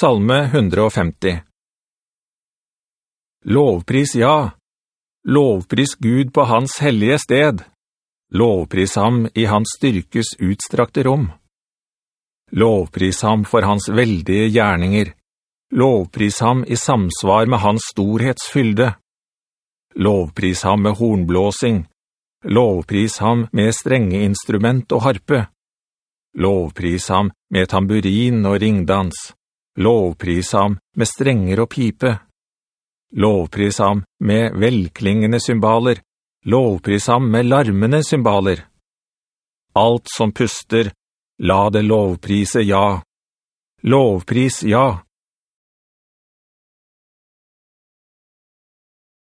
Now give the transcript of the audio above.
Salme 150 Lovpris ja, lovpris Gud på hans hellige sted, lovpris ham i hans styrkes utstrakte rom. Lovpris ham for hans veldige gjerninger, lovpris ham i samsvar med hans storhetsfylde. Lovpris ham med hornblåsing, lovpris ham med strenge instrument og harpe. Lovpris ham med tamburin og ringdans, lovpris ham med strenger og pipe. Lovpris ham med velklingende symbaler, lovpris ham med larmende symbaler. Alt som puster, la det lovprise ja. Lovpris ja,